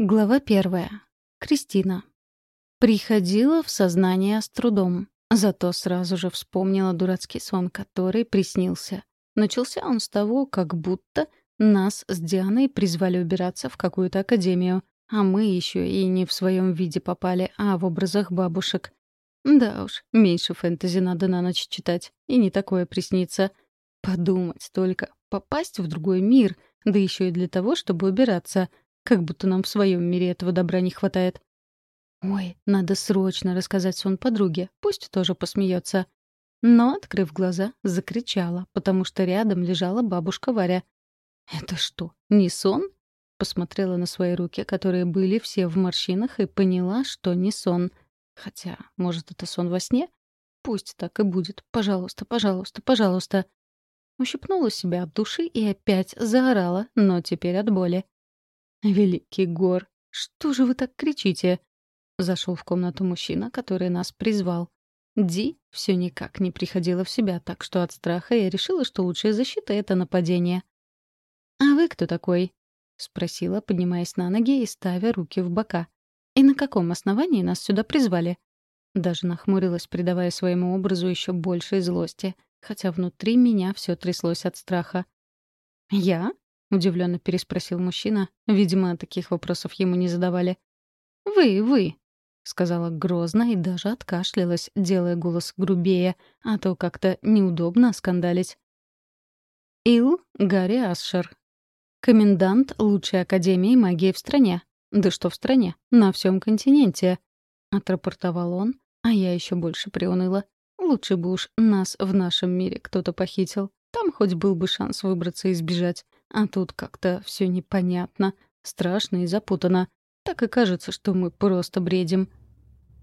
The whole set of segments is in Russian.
Глава первая. Кристина. Приходила в сознание с трудом, зато сразу же вспомнила дурацкий сон, который приснился. Начался он с того, как будто нас с Дианой призвали убираться в какую-то академию, а мы еще и не в своем виде попали, а в образах бабушек. Да уж, меньше фэнтези надо на ночь читать, и не такое приснится. Подумать только, попасть в другой мир, да еще и для того, чтобы убираться — как будто нам в своем мире этого добра не хватает. Ой, надо срочно рассказать сон подруге, пусть тоже посмеется. Но, открыв глаза, закричала, потому что рядом лежала бабушка Варя. «Это что, не сон?» Посмотрела на свои руки, которые были все в морщинах, и поняла, что не сон. Хотя, может, это сон во сне? Пусть так и будет. Пожалуйста, пожалуйста, пожалуйста. Ущипнула себя от души и опять заорала, но теперь от боли. «Великий гор, что же вы так кричите?» Зашел в комнату мужчина, который нас призвал. Ди все никак не приходила в себя, так что от страха я решила, что лучшая защита — это нападение. «А вы кто такой?» — спросила, поднимаясь на ноги и ставя руки в бока. «И на каком основании нас сюда призвали?» Даже нахмурилась, придавая своему образу еще большей злости, хотя внутри меня все тряслось от страха. «Я?» — удивленно переспросил мужчина. Видимо, таких вопросов ему не задавали. «Вы, вы», — сказала грозно и даже откашлялась, делая голос грубее, а то как-то неудобно скандалить. Ил Гарри Асшер. Комендант лучшей академии магии в стране. Да что в стране? На всем континенте. Отрапортовал он, а я еще больше приуныла. Лучше бы уж нас в нашем мире кто-то похитил. Там хоть был бы шанс выбраться и сбежать. А тут как-то все непонятно, страшно и запутано. Так и кажется, что мы просто бредим.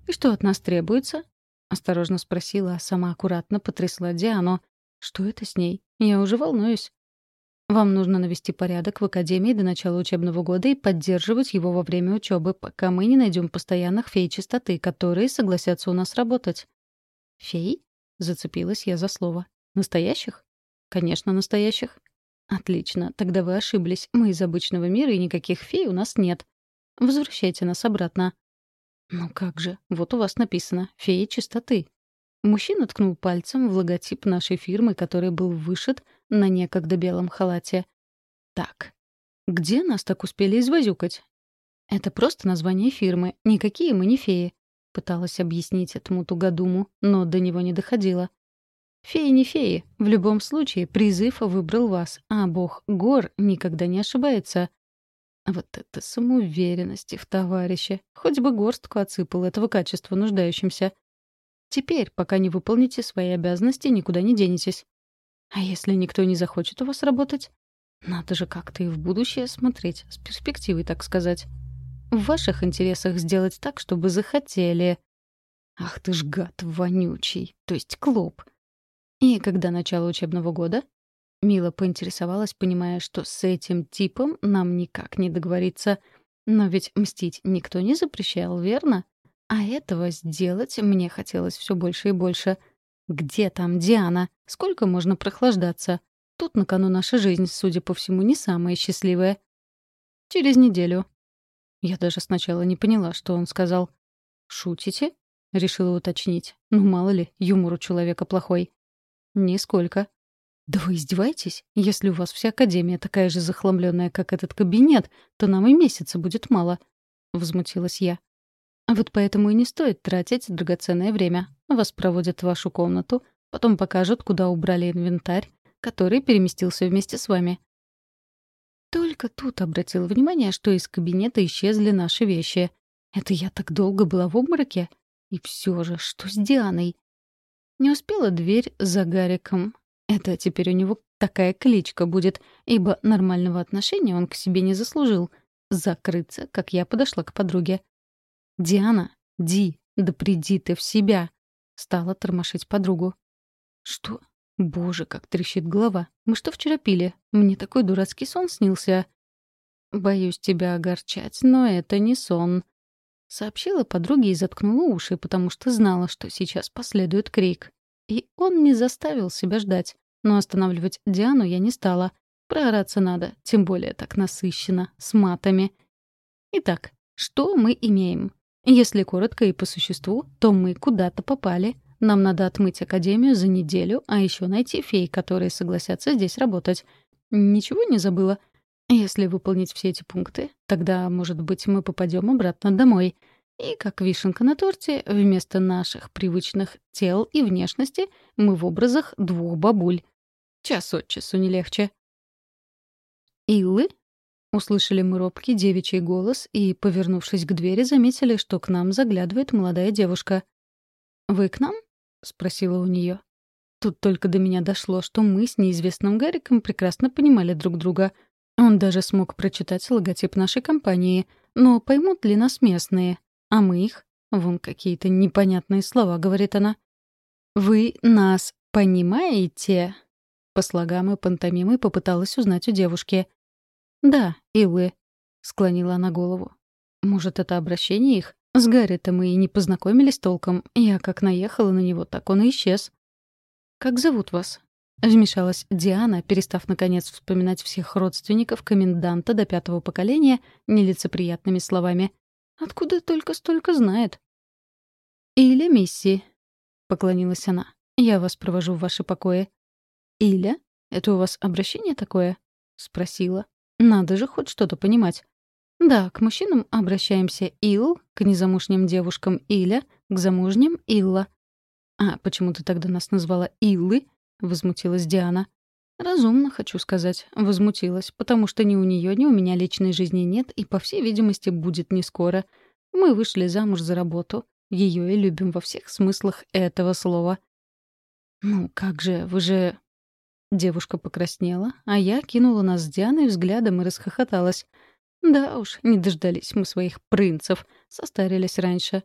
«И что от нас требуется?» — осторожно спросила, а сама аккуратно потрясла Диану. «Что это с ней? Я уже волнуюсь». «Вам нужно навести порядок в академии до начала учебного года и поддерживать его во время учебы, пока мы не найдем постоянных фей чистоты, которые согласятся у нас работать». «Фей?» — зацепилась я за слово. «Настоящих?» «Конечно, настоящих. «Отлично, тогда вы ошиблись. Мы из обычного мира, и никаких фей у нас нет. Возвращайте нас обратно». «Ну как же, вот у вас написано «Фея чистоты». Мужчина ткнул пальцем в логотип нашей фирмы, который был вышит на некогда белом халате. «Так, где нас так успели извозюкать?» «Это просто название фирмы. Никакие мы не феи», — пыталась объяснить этому тугодуму, но до него не доходило. Феи не феи. В любом случае, призыв выбрал вас, а бог гор никогда не ошибается. Вот это самоуверенности в товарище. Хоть бы горстку отсыпал этого качества нуждающимся. Теперь, пока не выполните свои обязанности, никуда не денетесь. А если никто не захочет у вас работать? Надо же как-то и в будущее смотреть, с перспективой, так сказать. В ваших интересах сделать так, чтобы захотели. Ах ты ж гад вонючий, то есть клоп. «И когда начало учебного года?» Мила поинтересовалась, понимая, что с этим типом нам никак не договориться. Но ведь мстить никто не запрещал, верно? А этого сделать мне хотелось все больше и больше. Где там Диана? Сколько можно прохлаждаться? Тут на кону наша жизнь, судя по всему, не самая счастливая. Через неделю. Я даже сначала не поняла, что он сказал. «Шутите?» — решила уточнить. Ну, мало ли, юмор у человека плохой. «Нисколько». «Да вы издеваетесь? Если у вас вся академия такая же захламленная, как этот кабинет, то нам и месяца будет мало», — возмутилась я. «А вот поэтому и не стоит тратить драгоценное время. Вас проводят в вашу комнату, потом покажут, куда убрали инвентарь, который переместился вместе с вами». Только тут обратила внимание, что из кабинета исчезли наши вещи. Это я так долго была в обмороке? И все же, что с Дианой? Не успела дверь за Гариком. Это теперь у него такая кличка будет, ибо нормального отношения он к себе не заслужил. Закрыться, как я подошла к подруге. «Диана, Ди, да приди ты в себя!» Стала тормошить подругу. «Что? Боже, как трещит голова. Мы что вчера пили? Мне такой дурацкий сон снился». «Боюсь тебя огорчать, но это не сон», Сообщила подруге и заткнула уши, потому что знала, что сейчас последует крик. И он не заставил себя ждать. Но останавливать Диану я не стала. Проораться надо, тем более так насыщенно, с матами. Итак, что мы имеем? Если коротко и по существу, то мы куда-то попали. Нам надо отмыть Академию за неделю, а еще найти фей, которые согласятся здесь работать. Ничего не забыла? Если выполнить все эти пункты, тогда, может быть, мы попадем обратно домой. И, как вишенка на торте, вместо наших привычных тел и внешности мы в образах двух бабуль. Час от часу не легче. «Иллы?» — услышали мы робкий девичий голос и, повернувшись к двери, заметили, что к нам заглядывает молодая девушка. «Вы к нам?» — спросила у нее. Тут только до меня дошло, что мы с неизвестным Гариком прекрасно понимали друг друга — он даже смог прочитать логотип нашей компании. Но поймут ли нас местные? А мы их? Вон какие-то непонятные слова, говорит она. «Вы нас понимаете?» По слогам и пантомимой попыталась узнать у девушки. «Да, Илы», — склонила она голову. «Может, это обращение их? С Гарри-то мы и не познакомились толком. Я как наехала на него, так он и исчез». «Как зовут вас?» Вмешалась Диана, перестав, наконец, вспоминать всех родственников коменданта до пятого поколения нелицеприятными словами. «Откуда только столько знает?» «Иля Мисси», — поклонилась она. «Я вас провожу в ваши покои». «Иля? Это у вас обращение такое?» — спросила. «Надо же хоть что-то понимать». «Да, к мужчинам обращаемся Ил, к незамужним девушкам Иля, к замужним Илла». «А почему ты тогда нас назвала Иллы?» — возмутилась Диана. «Разумно, хочу сказать. Возмутилась, потому что ни у нее, ни у меня личной жизни нет и, по всей видимости, будет не скоро. Мы вышли замуж за работу. Ее и любим во всех смыслах этого слова». «Ну, как же, вы же...» Девушка покраснела, а я кинула нас с Дианой взглядом и расхохоталась. Да уж, не дождались мы своих принцев, состарились раньше.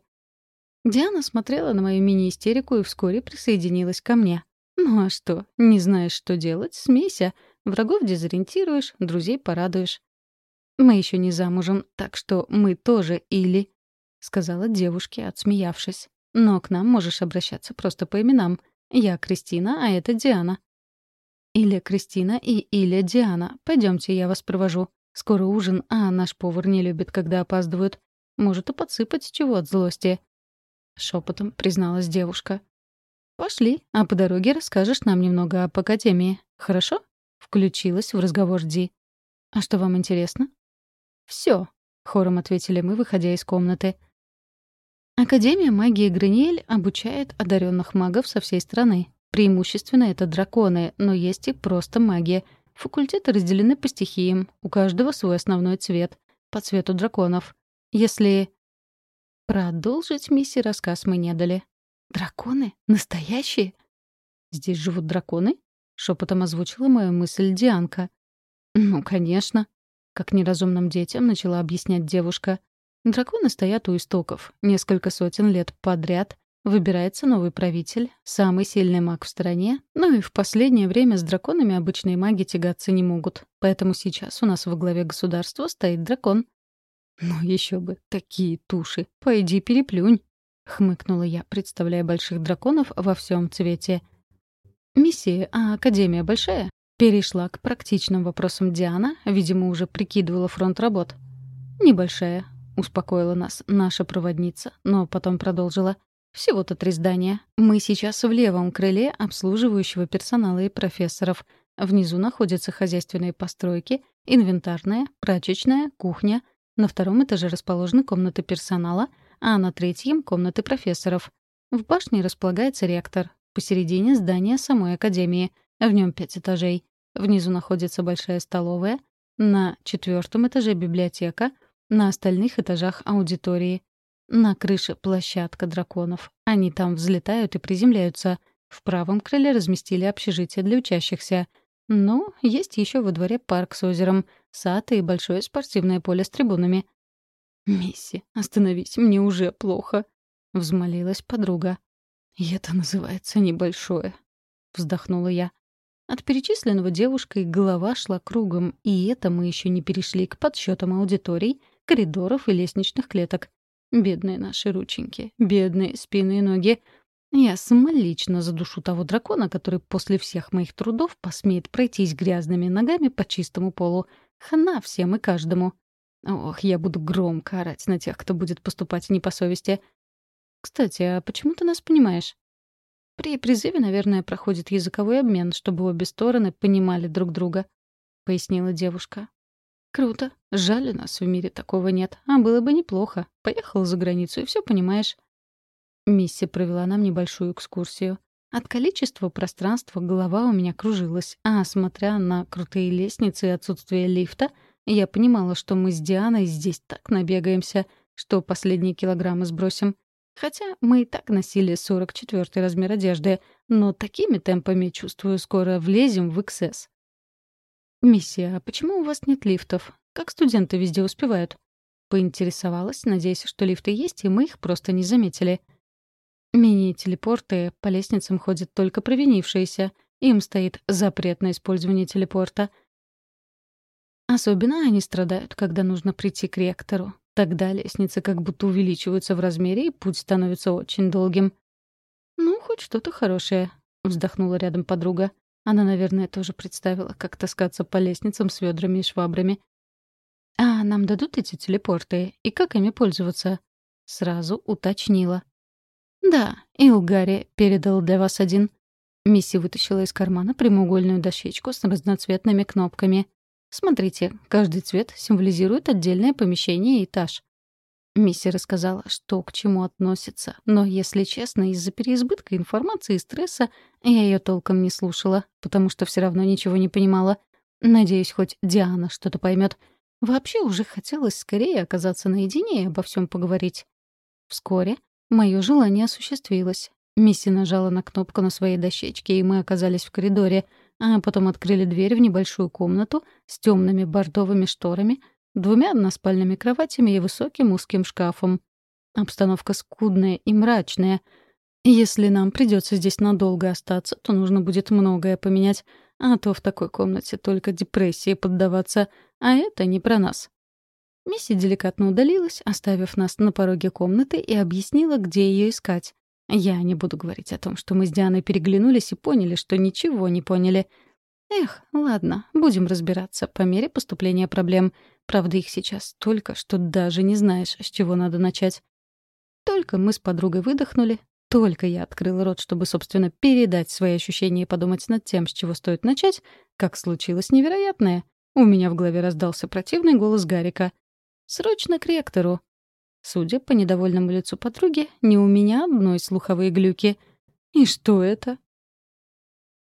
Диана смотрела на мою мини-истерику и вскоре присоединилась ко мне. Ну а что, не знаешь, что делать, смейся. Врагов дезориентируешь, друзей порадуешь. Мы еще не замужем, так что мы тоже или, сказала девушке, отсмеявшись. Но к нам можешь обращаться просто по именам. Я Кристина, а это Диана. Или Кристина и Иля Диана. Пойдемте, я вас провожу. Скоро ужин, а наш повар не любит, когда опаздывают. Может и подсыпать чего от злости. Шепотом призналась девушка. «Пошли, а по дороге расскажешь нам немного об Академии. Хорошо?» — включилась в разговор Ди. «А что вам интересно?» «Всё», — хором ответили мы, выходя из комнаты. Академия магии Гринель обучает одаренных магов со всей страны. Преимущественно это драконы, но есть и просто магия. Факультеты разделены по стихиям, у каждого свой основной цвет, по цвету драконов. Если... Продолжить миссии рассказ мы не дали. «Драконы? Настоящие?» «Здесь живут драконы?» — шепотом озвучила мою мысль Дианка. «Ну, конечно», — как неразумным детям начала объяснять девушка. «Драконы стоят у истоков. Несколько сотен лет подряд выбирается новый правитель, самый сильный маг в стране, ну и в последнее время с драконами обычные маги тягаться не могут. Поэтому сейчас у нас во главе государства стоит дракон». «Ну еще бы, такие туши. Пойди переплюнь». — хмыкнула я, представляя больших драконов во всем цвете. «Миссия, а Академия большая?» Перешла к практичным вопросам Диана, видимо, уже прикидывала фронт работ. «Небольшая», — успокоила нас наша проводница, но потом продолжила. «Всего-то три здания. Мы сейчас в левом крыле обслуживающего персонала и профессоров. Внизу находятся хозяйственные постройки, инвентарная, прачечная, кухня. На втором этаже расположены комнаты персонала — а на третьем — комнаты профессоров. В башне располагается реактор. Посередине — здание самой академии. В нем пять этажей. Внизу находится большая столовая. На четвертом этаже библиотека. На остальных этажах аудитории. На крыше площадка драконов. Они там взлетают и приземляются. В правом крыле разместили общежитие для учащихся. Ну, есть еще во дворе парк с озером, сад и большое спортивное поле с трибунами. «Мисси, остановись, мне уже плохо», — взмолилась подруга. «И это называется небольшое», — вздохнула я. От перечисленного девушкой голова шла кругом, и это мы еще не перешли к подсчетам аудиторий, коридоров и лестничных клеток. Бедные наши рученьки, бедные спины и ноги. Я самолично задушу того дракона, который после всех моих трудов посмеет пройтись грязными ногами по чистому полу. Хана всем и каждому. Ох, я буду громко орать на тех, кто будет поступать не по совести. Кстати, а почему ты нас понимаешь? При призыве, наверное, проходит языковой обмен, чтобы обе стороны понимали друг друга, — пояснила девушка. Круто. Жаль, у нас в мире такого нет. А было бы неплохо. Поехал за границу, и все понимаешь. Мисси провела нам небольшую экскурсию. От количества пространства голова у меня кружилась, а, смотря на крутые лестницы и отсутствие лифта, я понимала, что мы с Дианой здесь так набегаемся, что последние килограммы сбросим. Хотя мы и так носили 44-й размер одежды, но такими темпами, чувствую, скоро влезем в XS. «Миссия, а почему у вас нет лифтов? Как студенты везде успевают?» Поинтересовалась, надеясь, что лифты есть, и мы их просто не заметили. Мини-телепорты по лестницам ходят только провинившиеся. Им стоит запрет на использование телепорта. Особенно они страдают, когда нужно прийти к ректору. Тогда лестницы как будто увеличиваются в размере, и путь становится очень долгим. «Ну, хоть что-то хорошее», — вздохнула рядом подруга. Она, наверное, тоже представила, как таскаться по лестницам с ведрами и швабрами. «А нам дадут эти телепорты? И как ими пользоваться?» Сразу уточнила. «Да, Илгари передал для вас один». Мисси вытащила из кармана прямоугольную дощечку с разноцветными кнопками. «Смотрите, каждый цвет символизирует отдельное помещение и этаж». Мисси рассказала, что к чему относится, но, если честно, из-за переизбытка информации и стресса я ее толком не слушала, потому что все равно ничего не понимала. Надеюсь, хоть Диана что-то поймет. Вообще уже хотелось скорее оказаться наедине и обо всем поговорить. Вскоре Мое желание осуществилось. Мисси нажала на кнопку на своей дощечке, и мы оказались в коридоре, а потом открыли дверь в небольшую комнату с темными бордовыми шторами, двумя односпальными кроватями и высоким узким шкафом. Обстановка скудная и мрачная. Если нам придется здесь надолго остаться, то нужно будет многое поменять, а то в такой комнате только депрессии поддаваться, а это не про нас. Мисси деликатно удалилась, оставив нас на пороге комнаты и объяснила, где ее искать. Я не буду говорить о том, что мы с Дианой переглянулись и поняли, что ничего не поняли. Эх, ладно, будем разбираться по мере поступления проблем. Правда, их сейчас столько, что даже не знаешь, с чего надо начать. Только мы с подругой выдохнули, только я открыла рот, чтобы, собственно, передать свои ощущения и подумать над тем, с чего стоит начать, как случилось невероятное. У меня в голове раздался противный голос Гарика. Срочно к ректору. Судя по недовольному лицу подруги, не у меня одной слуховые глюки. И что это?